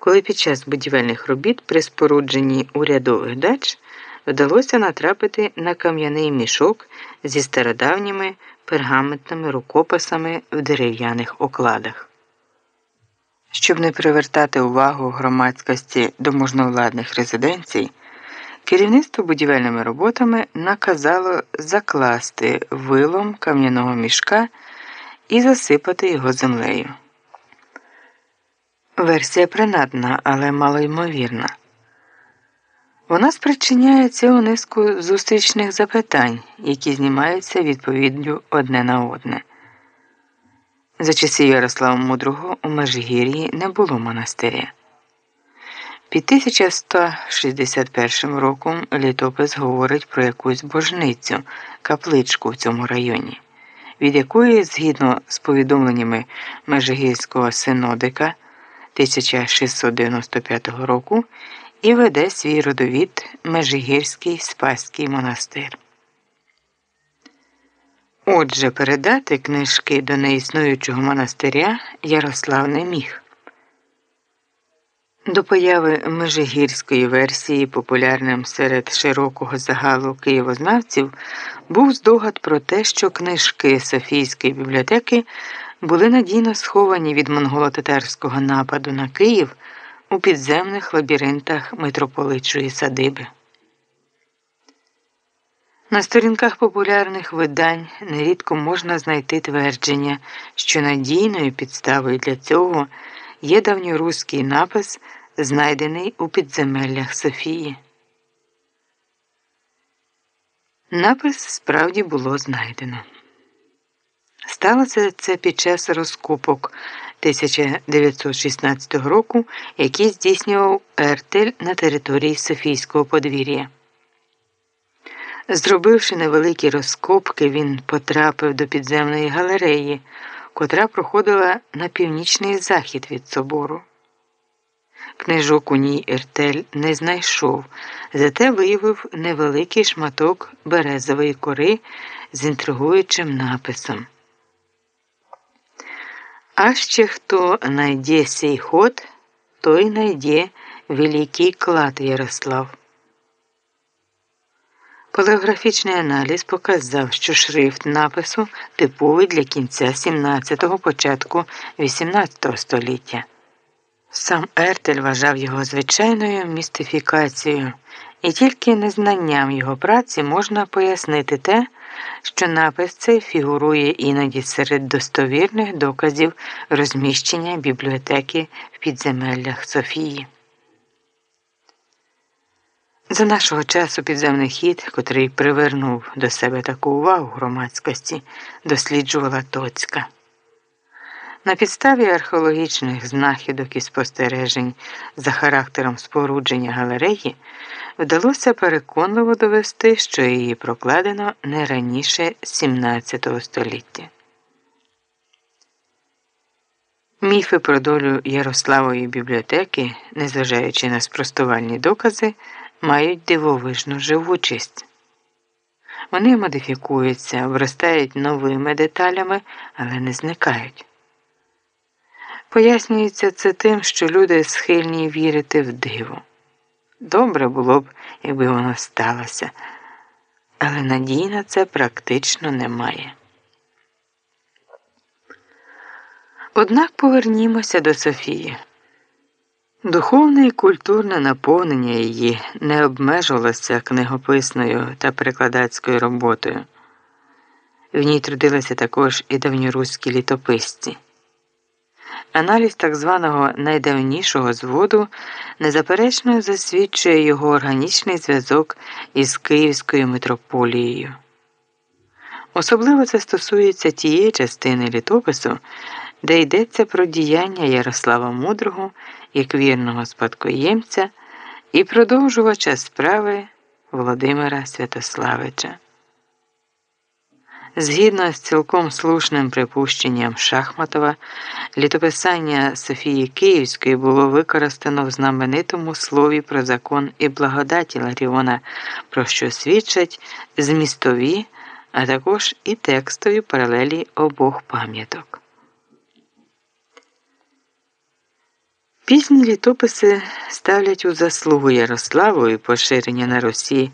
коли під час будівельних робіт при спорудженні урядових дач вдалося натрапити на кам'яний мішок зі стародавніми пергаментними рукописами в дерев'яних окладах. Щоб не привертати увагу громадськості до можновладних резиденцій, керівництво будівельними роботами наказало закласти вилом кам'яного мішка і засипати його землею. Версія принадна, але малоймовірна. Вона спричиняє цілу низку зустрічних запитань, які знімаються відповіддю одне на одне. За часів Ярослава Мудрого у Межгір'ї не було монастиря. Під 1161 роком літопис говорить про якусь божницю, капличку в цьому районі, від якої, згідно з повідомленнями Межигірського синодика 1695 року, і веде свій родовід Межигірський Спаський монастир. Отже, передати книжки до неіснуючого монастиря Ярослав не міг. До появи межигірської версії, популярним серед широкого загалу києвознавців, був здогад про те, що книжки Софійської бібліотеки були надійно сховані від монголо-татарського нападу на Київ у підземних лабіринтах митрополитчої садиби. На сторінках популярних видань нерідко можна знайти твердження, що надійною підставою для цього є давньоруський напис, знайдений у підземеллях Софії. Напис справді було знайдено. Сталося це під час розкопок 1916 року, який здійснював Ертель на території Софійського подвір'я. Зробивши невеликі розкопки, він потрапив до підземної галереї, котра проходила на північний захід від собору. Книжок у ній Ертель не знайшов, зате виявив невеликий шматок березової кори з інтригуючим написом. А ще хто найде сей ход, той найде великий клад Ярослав. Поліграфічний аналіз показав, що шрифт напису типовий для кінця 17-го, початку 18 століття. Сам Ертель вважав його звичайною містифікацією, і тільки незнанням його праці можна пояснити те, що напис цей фігурує іноді серед достовірних доказів розміщення бібліотеки в підземеллях Софії. За нашого часу підземний хід, котрий привернув до себе таку увагу громадськості, досліджувала Тоцька. На підставі археологічних знахідок і спостережень за характером спорудження галереї вдалося переконливо довести, що її прокладено не раніше 17 століття. Міфи про долю Ярославої бібліотеки, незважаючи на спростувальні докази, мають дивовижну живучість. Вони модифікуються, вростають новими деталями, але не зникають. Пояснюється це тим, що люди схильні вірити в диво. Добре було б, якби воно сталося, але надій на це практично немає. Однак повернімося до Софії. Духовне і культурне наповнення її не обмежувалося книгописною та перекладацькою роботою. В ній трудилися також і давньоруські літописці. Аналіз так званого найдавнішого зводу незаперечно засвідчує його органічний зв'язок із Київською митрополією. Особливо це стосується тієї частини літопису, де йдеться про діяння Ярослава Мудрого як вірного спадкоємця і продовжувача справи Володимира Святославича. Згідно з цілком слушним припущенням Шахматова, літописання Софії Київської було використано в знаменитому слові про закон і благодаті Ларіона, про що свідчать змістові, а також і текстові паралелі обох пам'яток. Пізні літописи ставлять у заслугу Ярославу і поширення на Росії